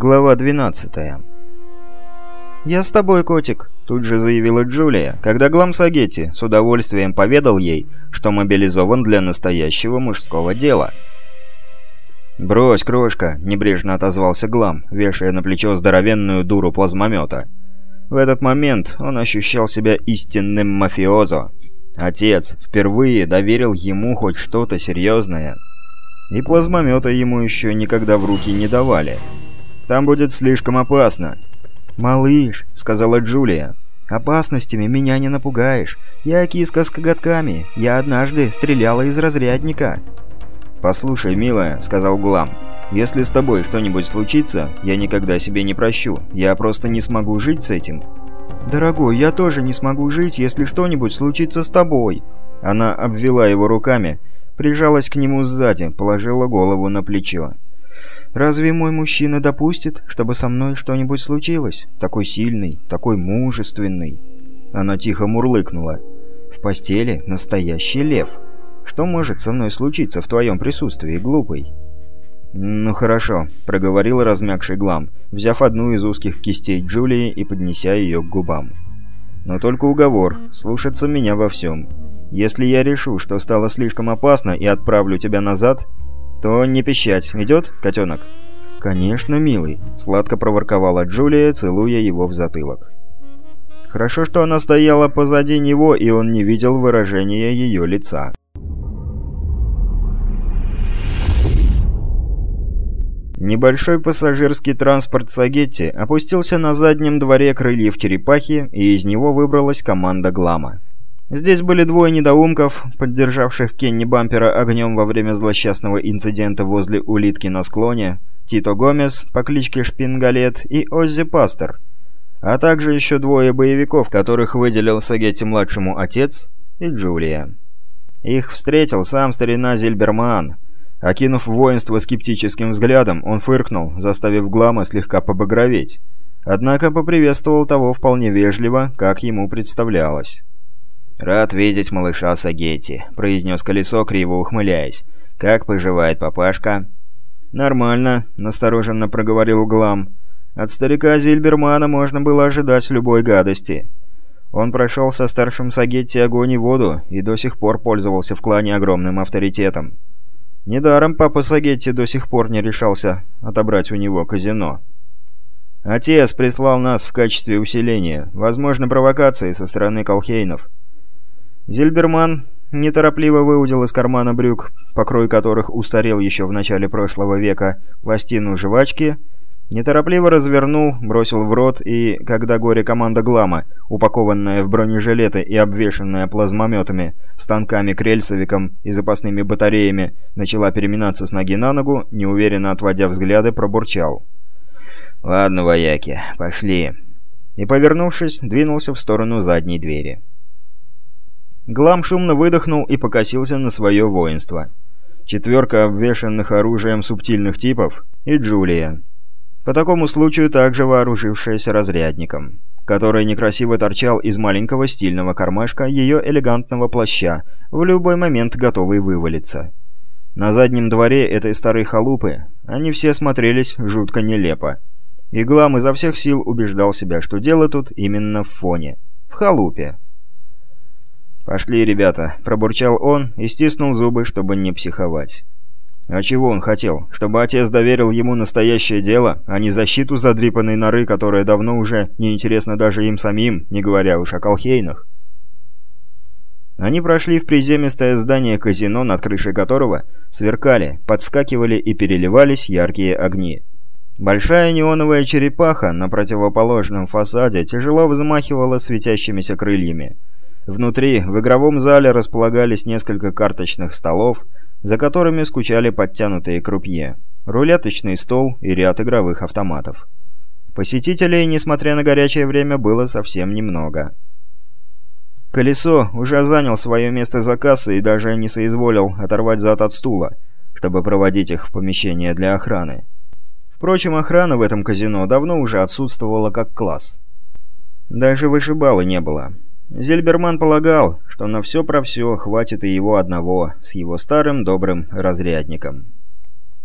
Глава 12 «Я с тобой, котик», — тут же заявила Джулия, когда Глам Сагетти с удовольствием поведал ей, что мобилизован для настоящего мужского дела. «Брось, крошка», — небрежно отозвался Глам, вешая на плечо здоровенную дуру плазмомета. В этот момент он ощущал себя истинным мафиозо. Отец впервые доверил ему хоть что-то серьезное. И плазмомета ему еще никогда в руки не давали. Там будет слишком опасно». «Малыш», — сказала Джулия, — «опасностями меня не напугаешь. Я киска с коготками. Я однажды стреляла из разрядника». «Послушай, милая», — сказал Гулам, — «если с тобой что-нибудь случится, я никогда себе не прощу. Я просто не смогу жить с этим». «Дорогой, я тоже не смогу жить, если что-нибудь случится с тобой». Она обвела его руками, прижалась к нему сзади, положила голову на плечо. Разве мой мужчина допустит, чтобы со мной что-нибудь случилось? Такой сильный, такой мужественный». Она тихо мурлыкнула. «В постели настоящий лев. Что может со мной случиться в твоем присутствии, глупый?» «Ну хорошо», — проговорил размягший Глам, взяв одну из узких кистей Джулии и поднеся ее к губам. «Но только уговор, слушаться меня во всем. Если я решу, что стало слишком опасно и отправлю тебя назад, то не пищать. Идет, котенок?» «Конечно, милый», — сладко проворковала Джулия, целуя его в затылок. Хорошо, что она стояла позади него, и он не видел выражения ее лица. Небольшой пассажирский транспорт Сагетти опустился на заднем дворе крыльев черепахи, и из него выбралась команда Глама. Здесь были двое недоумков, поддержавших Кенни Бампера огнем во время злосчастного инцидента возле улитки на склоне, Тито Гомес по кличке Шпингалет и Оззи Пастер, а также еще двое боевиков, которых выделил Сагетти-младшему отец и Джулия. Их встретил сам старина Зильберман. Окинув воинство скептическим взглядом, он фыркнул, заставив Глама слегка побагроветь. Однако поприветствовал того вполне вежливо, как ему представлялось. «Рад видеть малыша Сагетти», — произнес колесо, криво ухмыляясь. «Как поживает папашка?» «Нормально», — настороженно проговорил Глам. «От старика Зильбермана можно было ожидать любой гадости. Он прошел со старшим Сагетти огонь и воду и до сих пор пользовался в клане огромным авторитетом. Недаром папа Сагетти до сих пор не решался отобрать у него казино». «Отец прислал нас в качестве усиления. Возможно, провокации со стороны колхейнов». Зильберман неторопливо выудил из кармана брюк, покрой которых устарел еще в начале прошлого века, пластину жвачки, неторопливо развернул, бросил в рот и, когда горе-команда Глама, упакованная в бронежилеты и обвешанная плазмометами, станками, крельсовиком и запасными батареями, начала переминаться с ноги на ногу, неуверенно отводя взгляды, пробурчал. «Ладно, вояки, пошли». И, повернувшись, двинулся в сторону задней двери. Глам шумно выдохнул и покосился на свое воинство. Четверка обвешанных оружием субтильных типов и Джулия. По такому случаю также вооружившаяся разрядником, который некрасиво торчал из маленького стильного кармашка ее элегантного плаща, в любой момент готовый вывалиться. На заднем дворе этой старой халупы они все смотрелись жутко нелепо. И Глам изо всех сил убеждал себя, что дело тут именно в фоне. В халупе. «Пошли, ребята», — пробурчал он и стиснул зубы, чтобы не психовать. А чего он хотел? Чтобы отец доверил ему настоящее дело, а не защиту задрипанной норы, которая давно уже не интересна даже им самим, не говоря уж о колхейнах. Они прошли в приземистое здание казино, над крышей которого сверкали, подскакивали и переливались яркие огни. Большая неоновая черепаха на противоположном фасаде тяжело взмахивала светящимися крыльями. Внутри, в игровом зале, располагались несколько карточных столов, за которыми скучали подтянутые крупье, рулеточный стол и ряд игровых автоматов. Посетителей, несмотря на горячее время, было совсем немного. Колесо уже занял свое место за кассой и даже не соизволил оторвать зад от стула, чтобы проводить их в помещение для охраны. Впрочем, охрана в этом казино давно уже отсутствовала как класс. Даже вышибалы не было. Зельберман полагал, что на все про все хватит и его одного, с его старым добрым разрядником.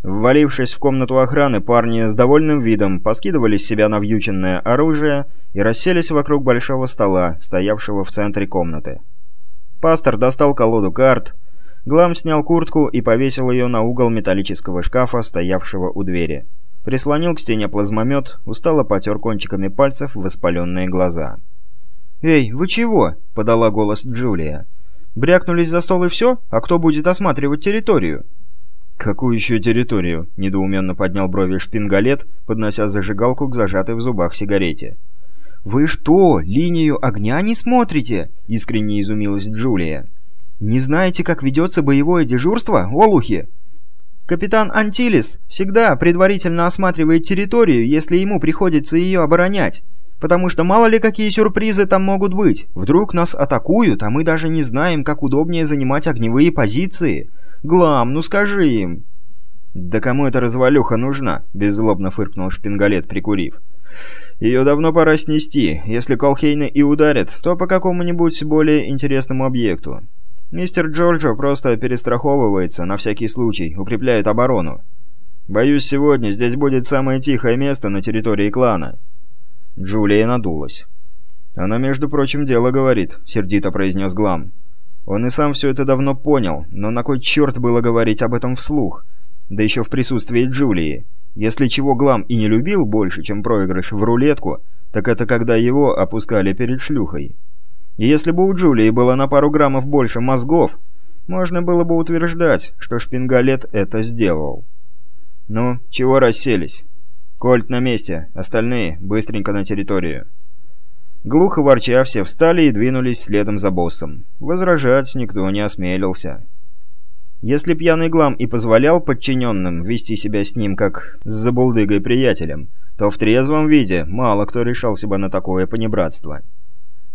Ввалившись в комнату охраны, парни с довольным видом поскидывали с себя навьюченное оружие и расселись вокруг большого стола, стоявшего в центре комнаты. Пастор достал колоду карт, Глам снял куртку и повесил ее на угол металлического шкафа, стоявшего у двери. Прислонил к стене плазмомет, устало потер кончиками пальцев воспаленные глаза. «Эй, вы чего?» — подала голос Джулия. «Брякнулись за стол и все? А кто будет осматривать территорию?» «Какую еще территорию?» — недоуменно поднял брови шпингалет, поднося зажигалку к зажатой в зубах сигарете. «Вы что, линию огня не смотрите?» — искренне изумилась Джулия. «Не знаете, как ведется боевое дежурство, олухи?» «Капитан Антилис всегда предварительно осматривает территорию, если ему приходится ее оборонять, потому что мало ли какие сюрпризы там могут быть. Вдруг нас атакуют, а мы даже не знаем, как удобнее занимать огневые позиции. Глам, ну скажи им!» «Да кому эта развалюха нужна?» – беззлобно фыркнул Шпингалет, прикурив. «Ее давно пора снести. Если Колхейны и ударят, то по какому-нибудь более интересному объекту. Мистер Джорджо просто перестраховывается на всякий случай, укрепляет оборону. Боюсь, сегодня здесь будет самое тихое место на территории клана». Джулия надулась. «Она, между прочим, дело говорит», — сердито произнес Глам. Он и сам все это давно понял, но на кой черт было говорить об этом вслух? Да еще в присутствии Джулии. Если чего Глам и не любил больше, чем проигрыш в рулетку, так это когда его опускали перед шлюхой. И если бы у Джулии было на пару граммов больше мозгов, можно было бы утверждать, что Шпингалет это сделал. «Ну, чего расселись?» «Кольт на месте, остальные быстренько на территорию». Глухо ворча, все встали и двинулись следом за боссом. Возражать никто не осмелился. Если пьяный Глам и позволял подчиненным вести себя с ним как с забулдыгой-приятелем, то в трезвом виде мало кто решался бы на такое понебратство.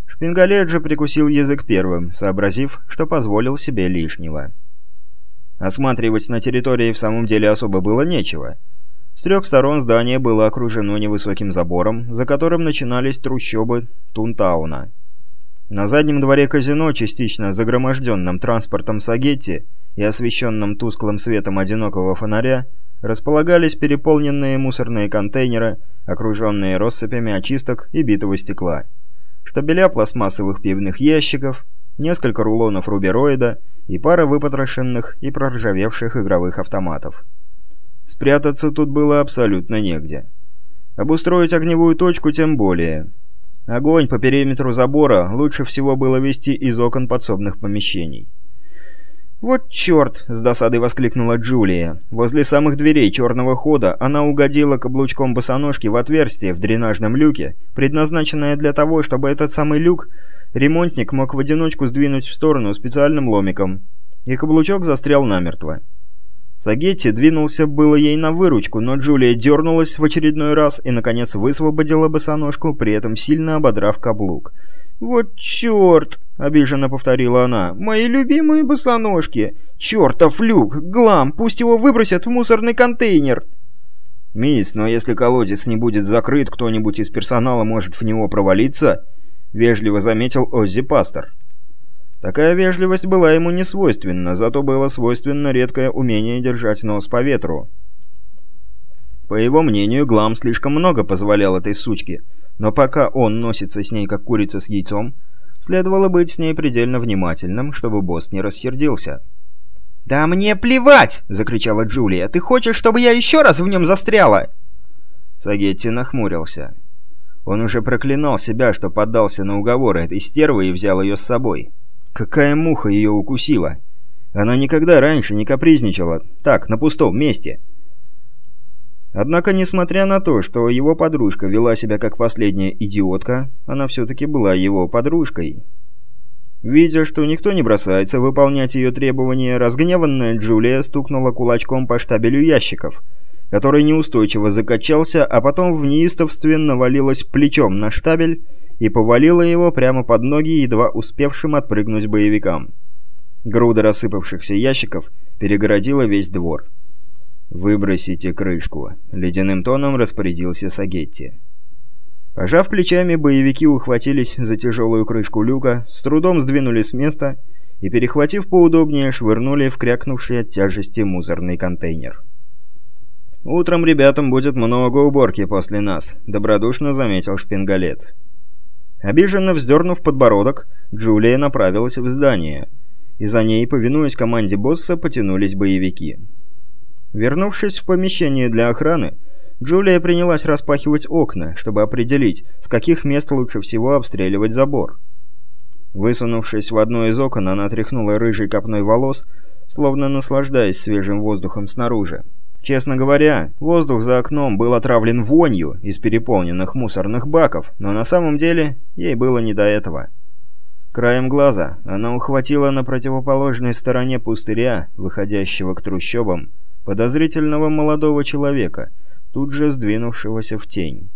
Шпингалет же прикусил язык первым, сообразив, что позволил себе лишнего. Осматривать на территории в самом деле особо было нечего. С трех сторон здание было окружено невысоким забором, за которым начинались трущобы Тунтауна. На заднем дворе казино, частично загроможденном транспортом Сагетти и освещенном тусклым светом одинокого фонаря, располагались переполненные мусорные контейнеры, окруженные россыпями очисток и битого стекла штабеля пластмассовых пивных ящиков, несколько рулонов рубероида и пара выпотрошенных и проржавевших игровых автоматов. Спрятаться тут было абсолютно негде. Обустроить огневую точку тем более. Огонь по периметру забора лучше всего было вести из окон подсобных помещений. «Вот черт!» — с досадой воскликнула Джулия. Возле самых дверей черного хода она угодила каблучком босоножки в отверстие в дренажном люке, предназначенное для того, чтобы этот самый люк ремонтник мог в одиночку сдвинуть в сторону специальным ломиком. И каблучок застрял намертво. Сагетти двинулся было ей на выручку, но Джулия дернулась в очередной раз и, наконец, высвободила босоножку, при этом сильно ободрав каблук — «Вот черт!» — обиженно повторила она. «Мои любимые босоножки! Чертов люк! Глам! Пусть его выбросят в мусорный контейнер!» «Мисс, но если колодец не будет закрыт, кто-нибудь из персонала может в него провалиться?» — вежливо заметил Оззи Пастор. Такая вежливость была ему не свойственна, зато было свойственно редкое умение держать нос по ветру. По его мнению, Глам слишком много позволял этой сучке — но пока он носится с ней, как курица с яйцом, следовало быть с ней предельно внимательным, чтобы босс не рассердился. «Да мне плевать!» — закричала Джулия. «Ты хочешь, чтобы я еще раз в нем застряла?» Сагетти нахмурился. Он уже проклинал себя, что поддался на уговоры этой стервы и взял ее с собой. Какая муха ее укусила! Она никогда раньше не капризничала. Так, на пустом месте. Однако, несмотря на то, что его подружка вела себя как последняя идиотка, она все-таки была его подружкой. Видя, что никто не бросается выполнять ее требования, разгневанная Джулия стукнула кулачком по штабелю ящиков, который неустойчиво закачался, а потом в неистовстве навалилась плечом на штабель и повалила его прямо под ноги едва успевшим отпрыгнуть боевикам. Груда рассыпавшихся ящиков перегородила весь двор. «Выбросите крышку», — ледяным тоном распорядился Сагетти. Пожав плечами, боевики ухватились за тяжелую крышку люка, с трудом сдвинули с места и, перехватив поудобнее, швырнули в крякнувший от тяжести мусорный контейнер. «Утром ребятам будет много уборки после нас», — добродушно заметил Шпингалет. Обиженно вздернув подбородок, Джулия направилась в здание, и за ней, повинуясь команде босса, потянулись боевики. Вернувшись в помещение для охраны, Джулия принялась распахивать окна, чтобы определить, с каких мест лучше всего обстреливать забор. Высунувшись в одно из окон, она тряхнула рыжей копной волос, словно наслаждаясь свежим воздухом снаружи. Честно говоря, воздух за окном был отравлен вонью из переполненных мусорных баков, но на самом деле ей было не до этого. Краем глаза она ухватила на противоположной стороне пустыря, выходящего к трущобам, подозрительного молодого человека, тут же сдвинувшегося в тень.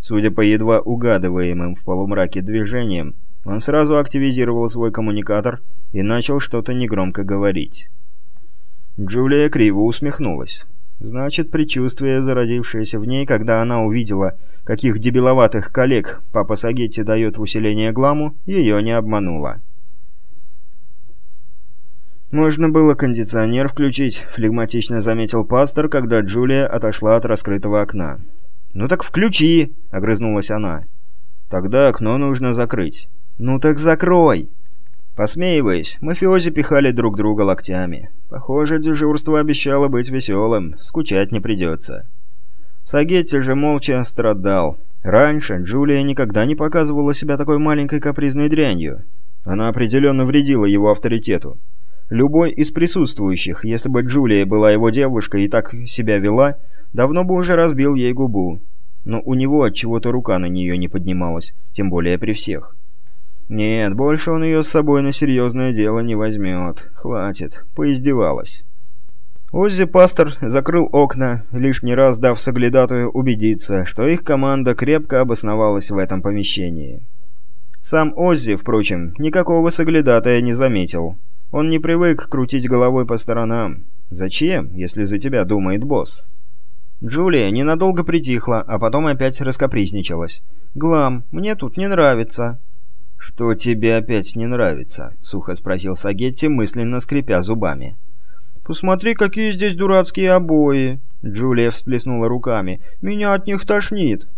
Судя по едва угадываемым в полумраке движениям, он сразу активизировал свой коммуникатор и начал что-то негромко говорить. Джулия криво усмехнулась. Значит, предчувствие, зародившееся в ней, когда она увидела, каких дебиловатых коллег папа Сагетти дает в усиление гламу, ее не обмануло. «Можно было кондиционер включить», — флегматично заметил пастор, когда Джулия отошла от раскрытого окна. «Ну так включи!» — огрызнулась она. «Тогда окно нужно закрыть». «Ну так закрой!» Посмеиваясь, мафиози пихали друг друга локтями. Похоже, дежурство обещало быть веселым, скучать не придется. Сагетти же молча страдал. Раньше Джулия никогда не показывала себя такой маленькой капризной дрянью. Она определенно вредила его авторитету. Любой из присутствующих, если бы Джулия была его девушкой и так себя вела, давно бы уже разбил ей губу. Но у него от чего то рука на нее не поднималась, тем более при всех. Нет, больше он ее с собой на серьезное дело не возьмет. Хватит, поиздевалась. Оззи Пастор закрыл окна, лишний раз дав соглядатую убедиться, что их команда крепко обосновалась в этом помещении. Сам Оззи, впрочем, никакого соглядатая не заметил. Он не привык крутить головой по сторонам. Зачем, если за тебя думает босс? Джулия ненадолго притихла, а потом опять раскопризничалась. «Глам, мне тут не нравится». «Что тебе опять не нравится?» — сухо спросил Сагетти, мысленно скрипя зубами. «Посмотри, какие здесь дурацкие обои!» Джулия всплеснула руками. «Меня от них тошнит!»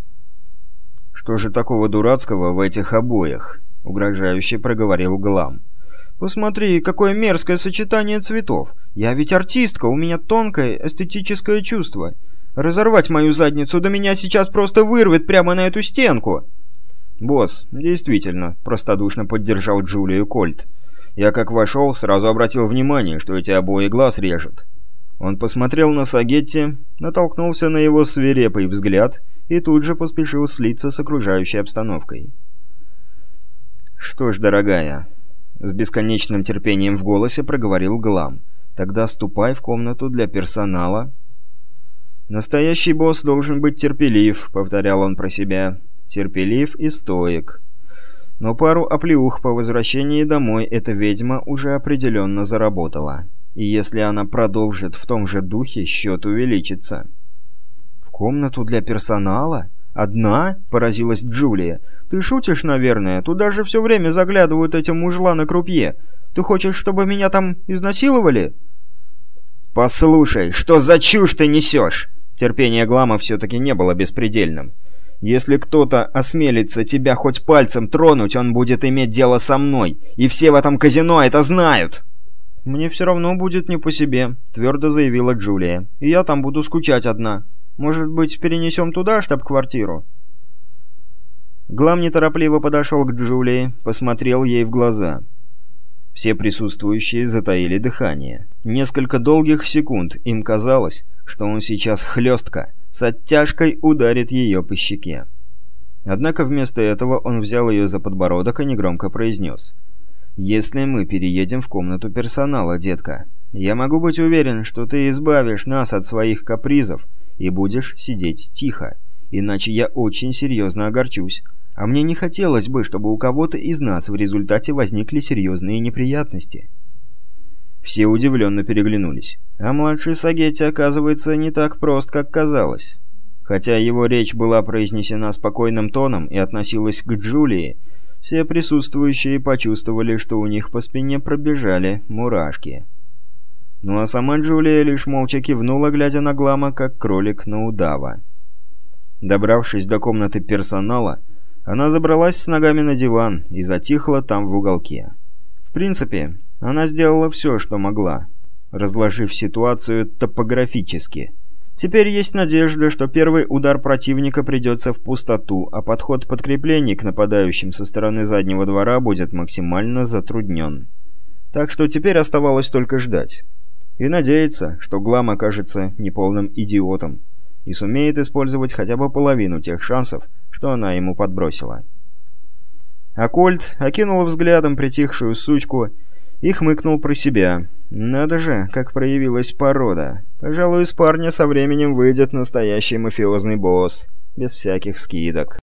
«Что же такого дурацкого в этих обоях?» — угрожающе проговорил Глам. «Посмотри, какое мерзкое сочетание цветов! Я ведь артистка, у меня тонкое эстетическое чувство. Разорвать мою задницу до меня сейчас просто вырвет прямо на эту стенку!» «Босс, действительно», — простодушно поддержал Джулию Кольт. «Я как вошел, сразу обратил внимание, что эти обои глаз режут». Он посмотрел на Сагетти, натолкнулся на его свирепый взгляд и тут же поспешил слиться с окружающей обстановкой. «Что ж, дорогая», — с бесконечным терпением в голосе проговорил Глам, «тогда ступай в комнату для персонала». «Настоящий босс должен быть терпелив», — повторял он про себя терпелив и стоек. Но пару оплеух по возвращении домой эта ведьма уже определенно заработала. И если она продолжит в том же духе, счет увеличится. «В комнату для персонала? Одна?» – поразилась Джулия. «Ты шутишь, наверное? Туда же все время заглядывают эти мужланы крупье. Ты хочешь, чтобы меня там изнасиловали?» «Послушай, что за чушь ты несешь?» Терпение Глама все-таки не было беспредельным. Если кто-то осмелится тебя хоть пальцем тронуть, он будет иметь дело со мной, и все в этом казино это знают!» «Мне все равно будет не по себе», — твердо заявила Джулия. «И я там буду скучать одна. Может быть, перенесем туда штаб-квартиру?» Глам неторопливо подошел к Джулии, посмотрел ей в глаза. Все присутствующие затаили дыхание. Несколько долгих секунд им казалось, что он сейчас хлестко, с оттяжкой ударит ее по щеке. Однако вместо этого он взял ее за подбородок и негромко произнес. «Если мы переедем в комнату персонала, детка, я могу быть уверен, что ты избавишь нас от своих капризов и будешь сидеть тихо, иначе я очень серьезно огорчусь, а мне не хотелось бы, чтобы у кого-то из нас в результате возникли серьезные неприятности». Все удивленно переглянулись. А младший Сагетти, оказывается, не так прост, как казалось. Хотя его речь была произнесена спокойным тоном и относилась к Джулии, все присутствующие почувствовали, что у них по спине пробежали мурашки. Ну а сама Джулия лишь молча кивнула, глядя на Глама, как кролик на удава. Добравшись до комнаты персонала, она забралась с ногами на диван и затихла там в уголке. В принципе, она сделала все, что могла, разложив ситуацию топографически. Теперь есть надежда, что первый удар противника придется в пустоту, а подход подкреплений к нападающим со стороны заднего двора будет максимально затруднен. Так что теперь оставалось только ждать. И надеяться, что Глам окажется неполным идиотом и сумеет использовать хотя бы половину тех шансов, что она ему подбросила. Акольд окинул взглядом притихшую сучку и хмыкнул про себя. «Надо же, как проявилась порода. Пожалуй, из парня со временем выйдет настоящий мафиозный босс, без всяких скидок».